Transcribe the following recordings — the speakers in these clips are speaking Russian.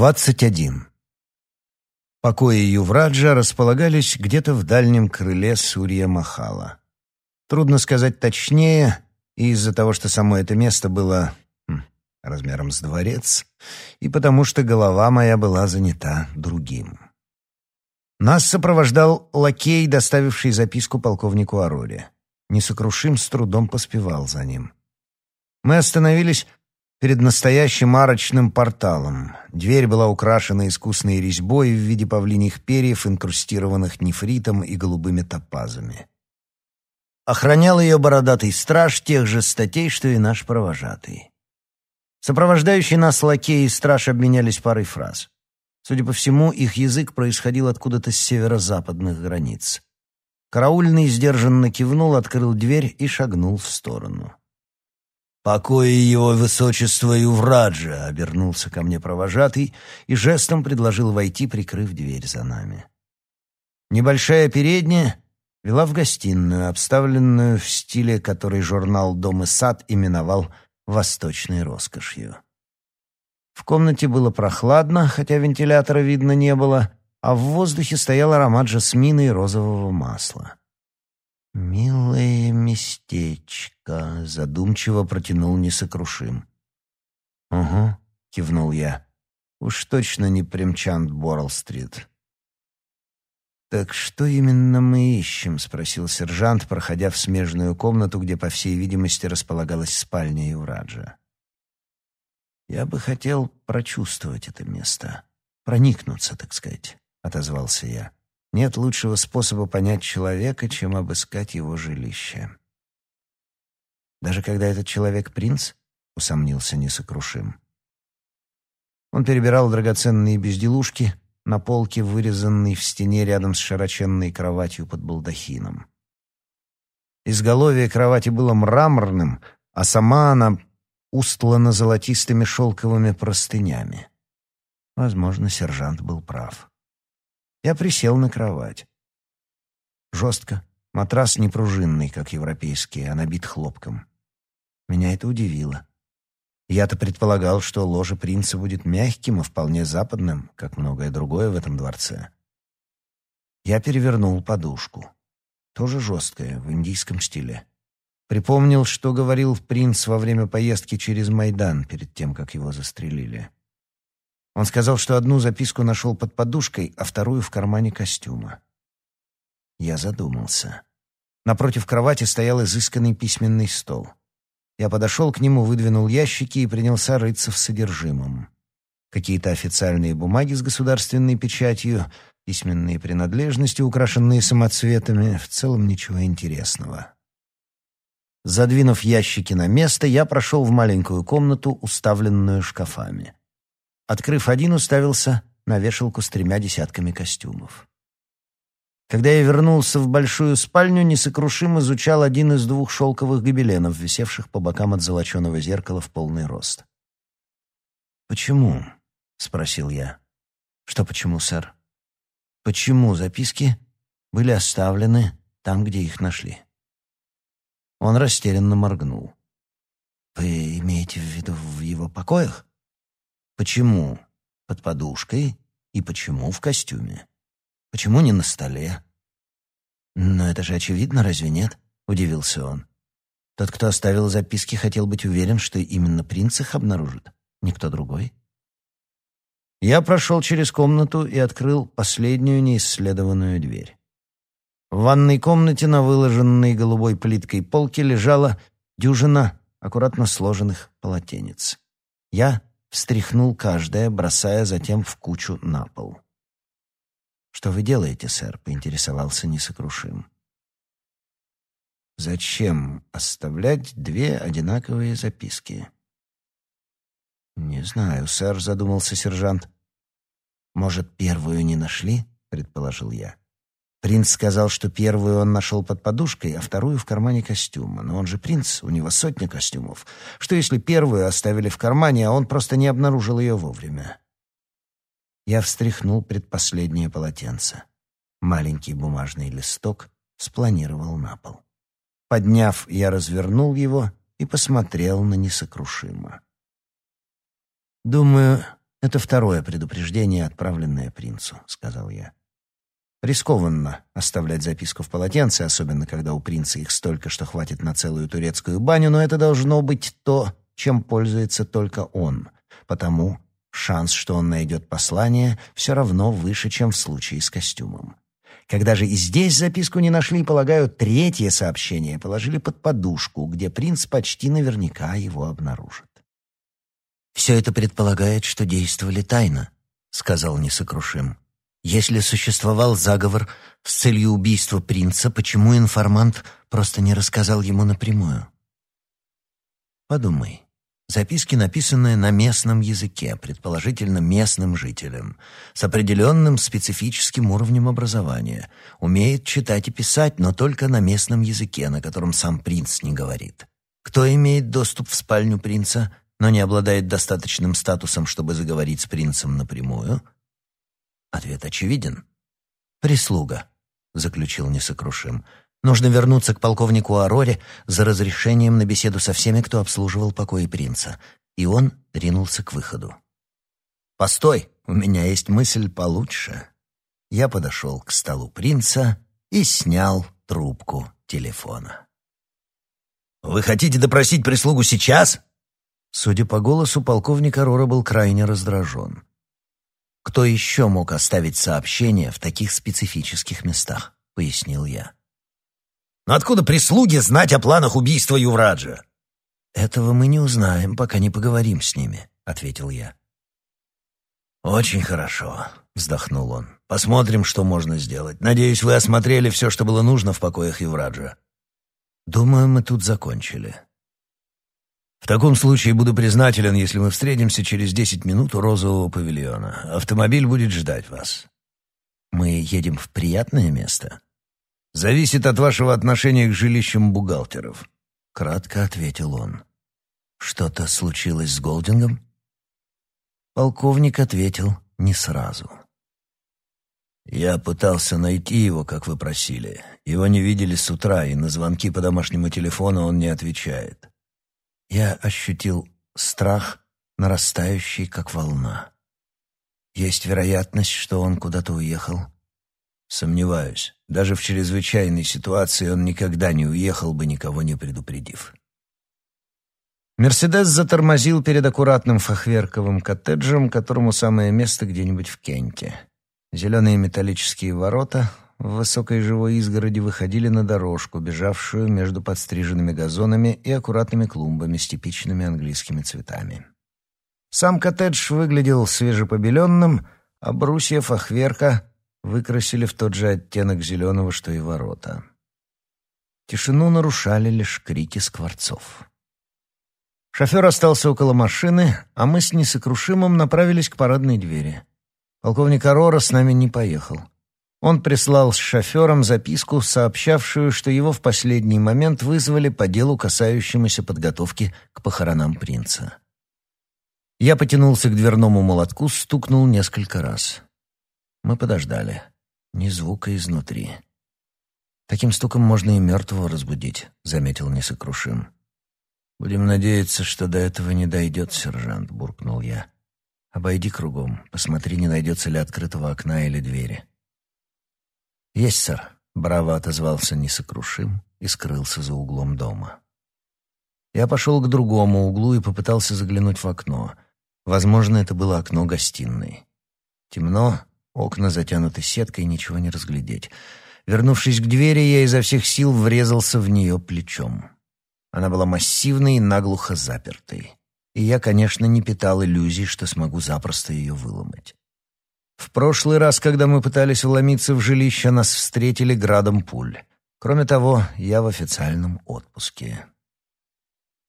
21. Покои Ювраджа располагались где-то в дальнем крыле Сурья-Махала. Трудно сказать точнее, из-за того, что само это место было хм, размером с дворец, и потому что голова моя была занята другим. Нас сопровождал лакей, доставивший записку полковнику Ароре. Несокрушим с трудом поспевал за ним. Мы остановились перед настоящим арочным порталом. Дверь была украшена искусной резьбой в виде павлиньих перьев, инкрустированных нефритом и голубыми топазами. Охранял ее бородатый страж тех же статей, что и наш провожатый. Сопровождающие нас лакеи и страж обменялись парой фраз. Судя по всему, их язык происходил откуда-то с северо-западных границ. Караульный сдержанно кивнул, открыл дверь и шагнул в сторону. «Покои его высочества Ювраджа!» — обернулся ко мне провожатый и жестом предложил войти, прикрыв дверь за нами. Небольшая передняя вела в гостиную, обставленную в стиле, который журнал «Дом и сад» именовал «восточной роскошью». В комнате было прохладно, хотя вентилятора видно не было, а в воздухе стоял аромат жасмина и розового масла. «Милое местечко», — задумчиво протянул несокрушим. «Угу», — кивнул я. «Уж точно не Примчант Борл-стрит». «Так что именно мы ищем?» — спросил сержант, проходя в смежную комнату, где, по всей видимости, располагалась спальня Юраджа. «Я бы хотел прочувствовать это место, проникнуться, так сказать», — отозвался я. Нет лучшего способа понять человека, чем обыскать его жилище. Даже когда этот человек принц, усомнился несокрушим. Он перебирал драгоценные безделушки на полке, вырезанной в стене рядом с широченной кроватью под балдахином. Изголовье кровати было мраморным, а сама она устлана золотистыми шелковыми простынями. Возможно, сержант был прав. Я присел на кровать. Жестко. Матрас не пружинный, как европейские, а набит хлопком. Меня это удивило. Я-то предполагал, что ложе принца будет мягким и вполне западным, как многое другое в этом дворце. Я перевернул подушку. Тоже жесткая, в индийском стиле. Припомнил, что говорил принц во время поездки через Майдан, перед тем, как его застрелили. Он сказал, что одну записку нашел под подушкой, а вторую в кармане костюма. Я задумался. Напротив кровати стоял изысканный письменный стол. Я подошел к нему, выдвинул ящики и принялся рыться в содержимом. Какие-то официальные бумаги с государственной печатью, письменные принадлежности, украшенные самоцветами, в целом ничего интересного. Задвинув ящики на место, я прошел в маленькую комнату, уставленную шкафами. Открыв один, уставился на вешалку с тремя десятками костюмов. Когда я вернулся в большую спальню, несокрушим изучал один из двух шелковых гобеленов, висевших по бокам от золоченого зеркала в полный рост. «Почему?» — спросил я. «Что почему, сэр?» «Почему записки были оставлены там, где их нашли?» Он растерянно моргнул. «Вы имеете в виду в его покоях?» Почему под подушкой и почему в костюме? Почему не на столе? Но это же очевидно, разве нет? Удивился он. Тот, кто оставил записки, хотел быть уверен, что именно принц их обнаружит, никто другой. Я прошел через комнату и открыл последнюю неисследованную дверь. В ванной комнате на выложенной голубой плиткой полке лежала дюжина аккуратно сложенных полотенец. Я встряхнул каждое, бросая затем в кучу на пол. «Что вы делаете, сэр?» — поинтересовался несокрушим. «Зачем оставлять две одинаковые записки?» «Не знаю, сэр», — задумался сержант. «Может, первую не нашли?» — предположил я. Принц сказал, что первую он нашел под подушкой, а вторую в кармане костюма. Но он же принц, у него сотня костюмов. Что если первую оставили в кармане, а он просто не обнаружил ее вовремя? Я встряхнул предпоследнее полотенце. Маленький бумажный листок спланировал на пол. Подняв, я развернул его и посмотрел на несокрушимо. «Думаю, «Это второе предупреждение, отправленное принцу», — сказал я. Рискованно оставлять записку в полотенце, особенно когда у принца их столько, что хватит на целую турецкую баню, но это должно быть то, чем пользуется только он. Потому шанс, что он найдет послание, все равно выше, чем в случае с костюмом. Когда же и здесь записку не нашли, полагаю, третье сообщение положили под подушку, где принц почти наверняка его обнаружит. «Все это предполагает, что действовали тайно», — сказал несокрушим. «Если существовал заговор с целью убийства принца, почему информант просто не рассказал ему напрямую?» «Подумай. Записки, написанные на местном языке, предположительно местным жителям, с определенным специфическим уровнем образования, умеет читать и писать, но только на местном языке, на котором сам принц не говорит. Кто имеет доступ в спальню принца, но не обладает достаточным статусом, чтобы заговорить с принцем напрямую? Ответ очевиден. «Прислуга», — заключил несокрушим. Нужно вернуться к полковнику Ароре за разрешением на беседу со всеми, кто обслуживал покои принца. И он ринулся к выходу. «Постой, у меня есть мысль получше». Я подошел к столу принца и снял трубку телефона. «Вы хотите допросить прислугу сейчас?» Судя по голосу, полковник Арора был крайне раздражен. «Кто еще мог оставить сообщение в таких специфических местах?» — пояснил я. Но откуда прислуги знать о планах убийства Ювраджа? Этого мы не узнаем, пока не поговорим с ними, ответил я. Очень хорошо, вздохнул он. Посмотрим, что можно сделать. Надеюсь, вы осмотрели все, что было нужно в покоях Ювраджа. Думаю, мы тут закончили. Таком случае буду признателен, если мы встретимся через десять минут у розового павильона. Автомобиль будет ждать вас. Мы едем в приятное место. Зависит от вашего отношения к жилищам бухгалтеров», — кратко ответил он. «Что-то случилось с Голдингом?» Полковник ответил не сразу. «Я пытался найти его, как вы просили. Его не видели с утра, и на звонки по домашнему телефону он не отвечает. Я ощутил страх, нарастающий, как волна. Есть вероятность, что он куда-то уехал, Сомневаюсь. Даже в чрезвычайной ситуации он никогда не уехал бы, никого не предупредив. Мерседес затормозил перед аккуратным фахверковым коттеджем, которому самое место где-нибудь в Кенте. Зеленые металлические ворота в высокой живой изгороди выходили на дорожку, бежавшую между подстриженными газонами и аккуратными клумбами с типичными английскими цветами. Сам коттедж выглядел свежепобеленным, а брусья фахверка выкрасили в тот же оттенок зеленого, что и ворота. Тишину нарушали лишь крики скворцов. Шофер остался около машины, а мы с несокрушимым направились к парадной двери. Полковник Арора с нами не поехал. Он прислал с шофером записку, сообщавшую, что его в последний момент вызвали по делу, касающемуся подготовки к похоронам принца. Я потянулся к дверному молотку, стукнул несколько раз. Мы подождали. Ни звука изнутри. «Таким стуком можно и мертвого разбудить», — заметил несокрушим. «Будем надеяться, что до этого не дойдет, сержант», — буркнул я. «Обойди кругом, посмотри, не найдется ли открытого окна или двери». «Есть, сэр», — браво отозвался несокрушим и скрылся за углом дома. Я пошел к другому углу и попытался заглянуть в окно. Возможно, это было окно гостиной. Темно, Окна затянуты сеткой, ничего не разглядеть. Вернувшись к двери, я изо всех сил врезался в нее плечом. Она была массивной и наглухо запертой. И я, конечно, не питал иллюзий, что смогу запросто ее выломать. В прошлый раз, когда мы пытались вломиться в жилище, нас встретили градом пуль. Кроме того, я в официальном отпуске.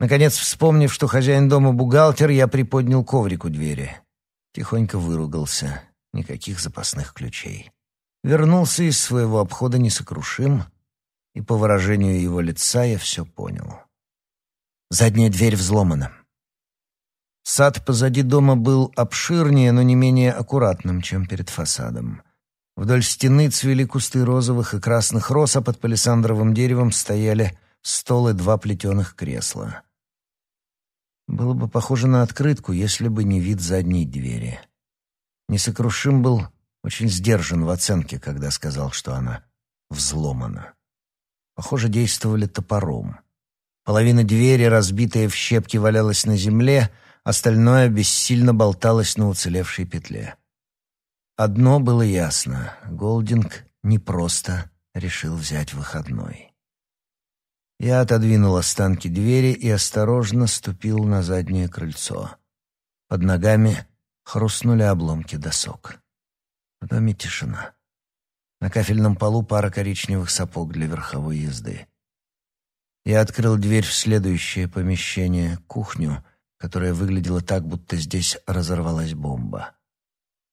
Наконец, вспомнив, что хозяин дома бухгалтер, я приподнял коврик у двери. Тихонько выругался. Никаких запасных ключей. Вернулся из своего обхода несокрушим, и по выражению его лица я все понял. Задняя дверь взломана. Сад позади дома был обширнее, но не менее аккуратным, чем перед фасадом. Вдоль стены цвели кусты розовых и красных роз, а под палисандровым деревом стояли стол и два плетеных кресла. было бы похоже на открытку, если бы не вид задней двери. Несокрушим был очень сдержан в оценке, когда сказал, что она взломана. Похоже, действовали топором. Половина двери, разбитая в щепки, валялась на земле, остальное бессильно болталось на уцелевшей петле. Одно было ясно — Голдинг не просто решил взять выходной. Я отодвинул останки двери и осторожно ступил на заднее крыльцо. Под ногами хрустнули обломки досок. В доме тишина. На кафельном полу пара коричневых сапог для верховой езды. Я открыл дверь в следующее помещение, кухню, которая выглядела так, будто здесь разорвалась бомба.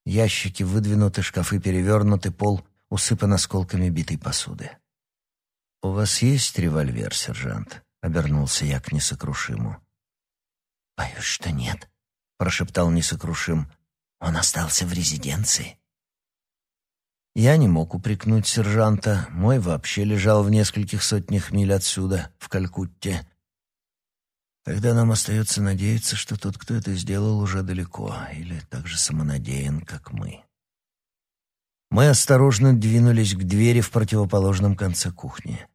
Ящики выдвинуты, шкафы перевернуты, пол усыпан осколками битой посуды. «У вас есть револьвер, сержант?» — обернулся я к несокрушиму. «Боюсь, что нет», — прошептал несокрушим. «Он остался в резиденции». Я не мог упрекнуть сержанта. Мой вообще лежал в нескольких сотнях миль отсюда, в Калькутте. Тогда нам остается надеяться, что тот, кто это сделал, уже далеко, или так же самонадеян, как мы. Мы осторожно двинулись к двери в противоположном конце кухни.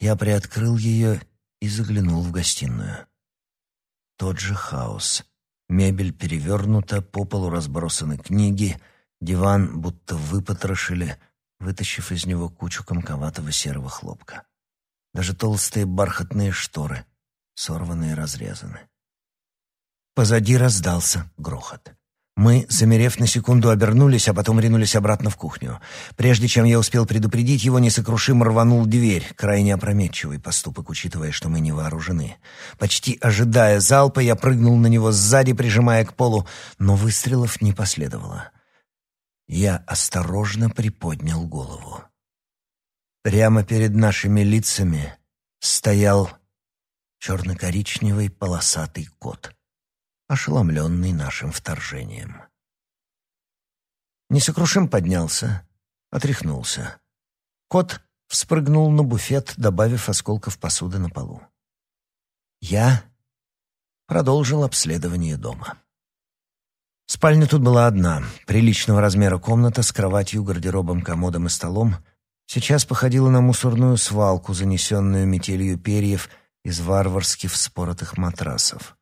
Я приоткрыл ее и заглянул в гостиную. Тот же хаос. Мебель перевернута, по полу разбросаны книги — Диван будто выпотрошили, вытащив из него кучу комковатого серого хлопка. Даже толстые бархатные шторы сорваны и разрезаны. Позади раздался грохот. Мы, замерев на секунду, обернулись, а потом ринулись обратно в кухню. Прежде чем я успел предупредить его, несокрушимо рванул дверь. Крайне опрометчивый поступок, учитывая, что мы не вооружены. Почти ожидая залпа, я прыгнул на него сзади, прижимая к полу, но выстрелов не последовало. Я осторожно приподнял голову. Прямо перед нашими лицами стоял черно-коричневый полосатый кот, ошеломленный нашим вторжением. Несокрушим поднялся, отряхнулся. Кот вспрыгнул на буфет, добавив осколков посуды на полу. Я продолжил обследование дома. Спальня тут была одна, приличного размера комната с кроватью, гардеробом, комодом и столом. Сейчас походила на мусорную свалку, занесенную метелью перьев из варварски вспоротых матрасов.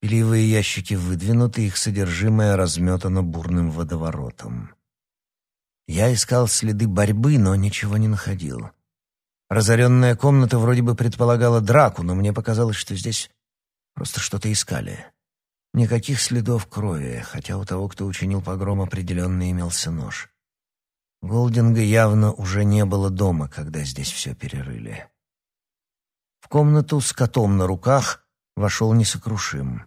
Пилевые ящики выдвинуты, их содержимое разметано бурным водоворотом. Я искал следы борьбы, но ничего не находил. Разоренная комната вроде бы предполагала драку, но мне показалось, что здесь просто что-то искали. Никаких следов крови, хотя у того, кто учинил погром, определенно имелся нож. Голдинга явно уже не было дома, когда здесь все перерыли. В комнату с котом на руках вошел несокрушим.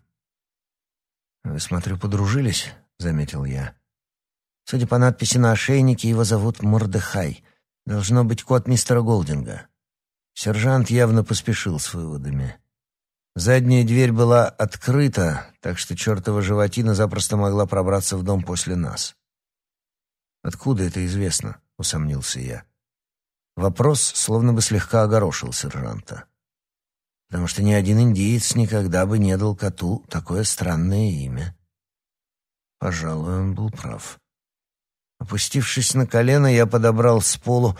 «Вы, смотрю, подружились?» — заметил я. Судя по надписи на ошейнике, его зовут Мордехай. Должно быть кот мистера Голдинга. Сержант явно поспешил с выводами. Задняя дверь была открыта, так что чертова животина запросто могла пробраться в дом после нас. «Откуда это известно?» — усомнился я. Вопрос словно бы слегка огорошил сержанта. Потому что ни один индиец никогда бы не дал коту такое странное имя. Пожалуй, он был прав. Опустившись на колено, я подобрал с полу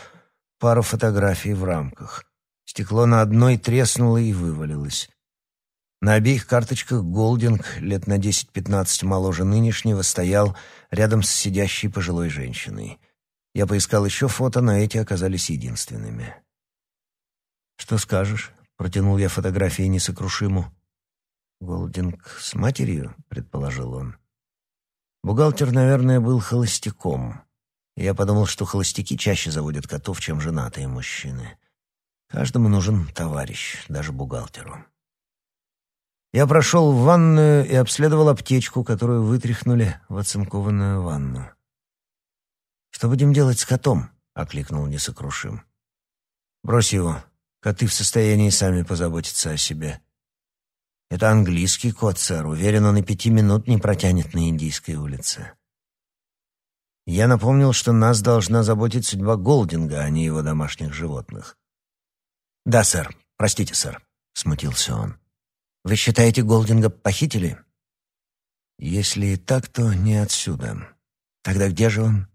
пару фотографий в рамках. Стекло на одной треснуло и вывалилось. На обеих карточках Голдинг, лет на 10-15 моложе нынешнего, стоял рядом с сидящей пожилой женщиной. Я поискал еще фото, но эти оказались единственными. «Что скажешь?» — протянул я фотографии несокрушиму. «Голдинг с матерью?» — предположил он. Бухгалтер, наверное, был холостяком. Я подумал, что холостяки чаще заводят котов, чем женатые мужчины. Каждому нужен товарищ, даже бухгалтеру. Я прошел в ванную и обследовал аптечку, которую вытряхнули в оцинкованную ванну. «Что будем делать с котом?» — окликнул несокрушим. «Брось его. Коты в состоянии сами позаботиться о себе». «Это английский кот, сэр. Уверен, он и пяти минут не протянет на Индийской улице». Я напомнил, что нас должна заботить судьба Голдинга, а не его домашних животных. «Да, сэр. Простите, сэр», — смутился он. Вы считаете, Голдинга похитили?» «Если и так, то не отсюда. Тогда где же он?»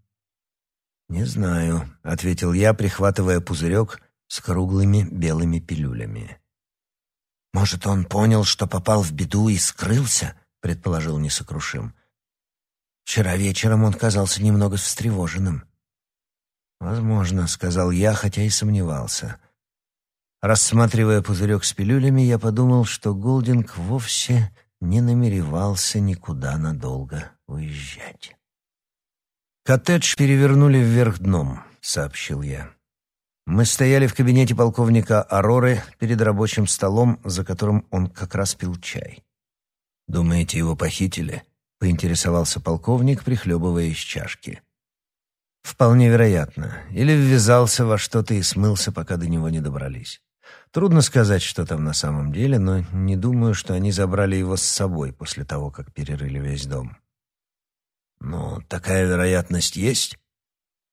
«Не знаю», — ответил я, прихватывая пузырек с круглыми белыми пилюлями. «Может, он понял, что попал в беду и скрылся?» — предположил несокрушим. «Вчера вечером он казался немного встревоженным». «Возможно», — сказал я, хотя и сомневался. Рассматривая пузырек с пилюлями, я подумал, что Голдинг вовсе не намеревался никуда надолго уезжать. «Коттедж перевернули вверх дном», — сообщил я. Мы стояли в кабинете полковника Ароры перед рабочим столом, за которым он как раз пил чай. «Думаете, его похитили?» — поинтересовался полковник, прихлебывая из чашки. «Вполне вероятно. Или ввязался во что-то и смылся, пока до него не добрались. Трудно сказать, что там на самом деле, но не думаю, что они забрали его с собой после того, как перерыли весь дом. «Ну, такая вероятность есть?»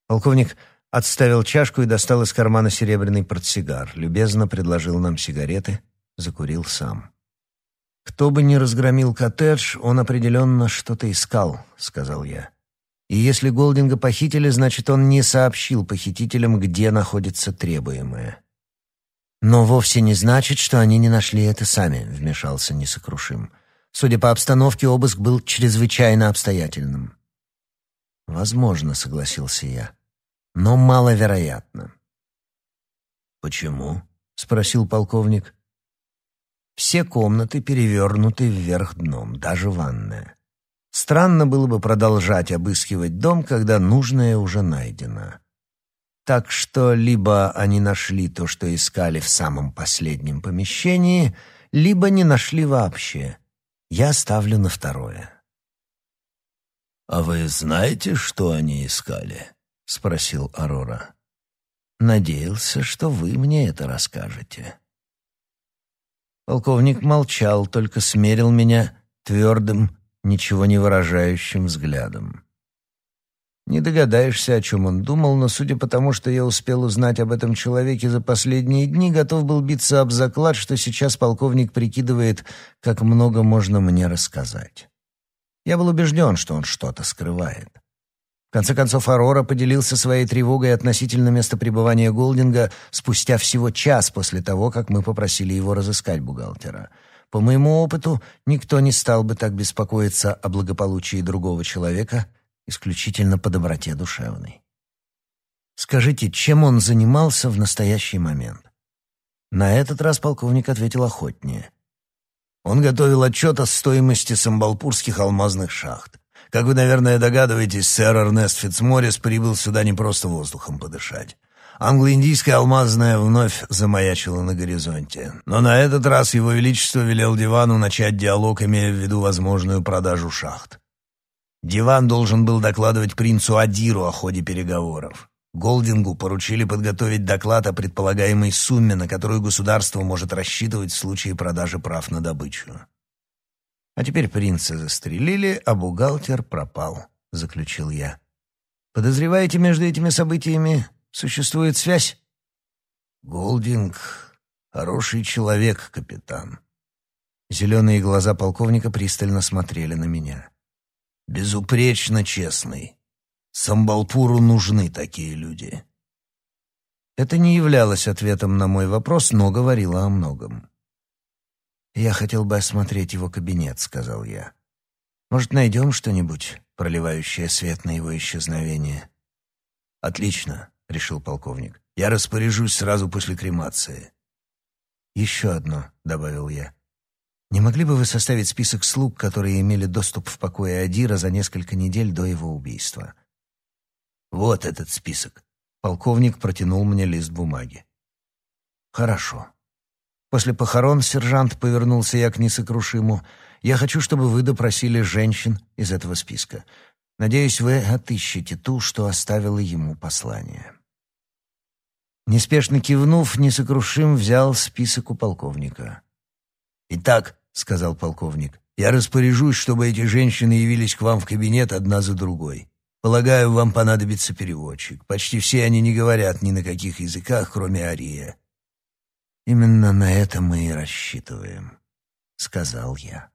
Полковник отставил чашку и достал из кармана серебряный портсигар, любезно предложил нам сигареты, закурил сам. «Кто бы ни разгромил коттедж, он определенно что-то искал», — сказал я. «И если Голдинга похитили, значит, он не сообщил похитителям, где находится требуемое». «Но вовсе не значит, что они не нашли это сами», — вмешался несокрушим. Судя по обстановке, обыск был чрезвычайно обстоятельным. «Возможно», — согласился я, — «но маловероятно». «Почему?» — спросил полковник. «Все комнаты перевернуты вверх дном, даже ванная. Странно было бы продолжать обыскивать дом, когда нужное уже найдено. Так что либо они нашли то, что искали в самом последнем помещении, либо не нашли вообще. Я ставлю на второе. «А вы знаете, что они искали?» — спросил Арора. «Надеялся, что вы мне это расскажете». Полковник молчал, только смерил меня твердым, ничего не выражающим взглядом. Не догадаешься, о чем он думал, но судя по тому, что я успел узнать об этом человеке за последние дни, готов был биться об заклад, что сейчас полковник прикидывает, как много можно мне рассказать. Я был убежден, что он что-то скрывает. В конце концов, Арора поделился своей тревогой относительно места пребывания Голдинга спустя всего час после того, как мы попросили его разыскать бухгалтера. По моему опыту, никто не стал бы так беспокоиться о благополучии другого человека — исключительно по доброте душевной. Скажите, чем он занимался в настоящий момент? На этот раз полковник ответил охотнее. Он готовил отчет о стоимости самбалпурских алмазных шахт. Как вы, наверное, догадываетесь, сэр Эрнест Фитцморрис прибыл сюда не просто воздухом подышать. Англо-индийская алмазная вновь замаячила на горизонте. Но на этот раз его величество велел дивану начать диалог, имея в виду возможную продажу шахт. Диван должен был докладывать принцу Адиру о ходе переговоров. Голдингу поручили подготовить доклад о предполагаемой сумме, на которую государство может рассчитывать в случае продажи прав на добычу. А теперь принца застрелили, а бухгалтер пропал, заключил я. Подозреваете, между этими событиями существует связь? Голдинг — хороший человек, капитан. Зеленые глаза полковника пристально смотрели на меня безупречно честный. Самбалпуру нужны такие люди. Это не являлось ответом на мой вопрос, но говорило о многом. «Я хотел бы осмотреть его кабинет», — сказал я. «Может, найдем что-нибудь, проливающее свет на его исчезновение?» «Отлично», — решил полковник. «Я распоряжусь сразу после кремации». «Еще одно», — добавил я. Не могли бы вы составить список слуг, которые имели доступ в покое Адира за несколько недель до его убийства? Вот этот список. Полковник протянул мне лист бумаги. Хорошо. После похорон сержант повернулся я к несокрушиму. Я хочу, чтобы вы допросили женщин из этого списка. Надеюсь, вы отыщете ту, что оставила ему послание. Неспешно кивнув, несокрушим взял список у полковника. Итак, — сказал полковник. «Я распоряжусь, чтобы эти женщины явились к вам в кабинет одна за другой. Полагаю, вам понадобится переводчик. Почти все они не говорят ни на каких языках, кроме ария». «Именно на это мы и рассчитываем». сказал я.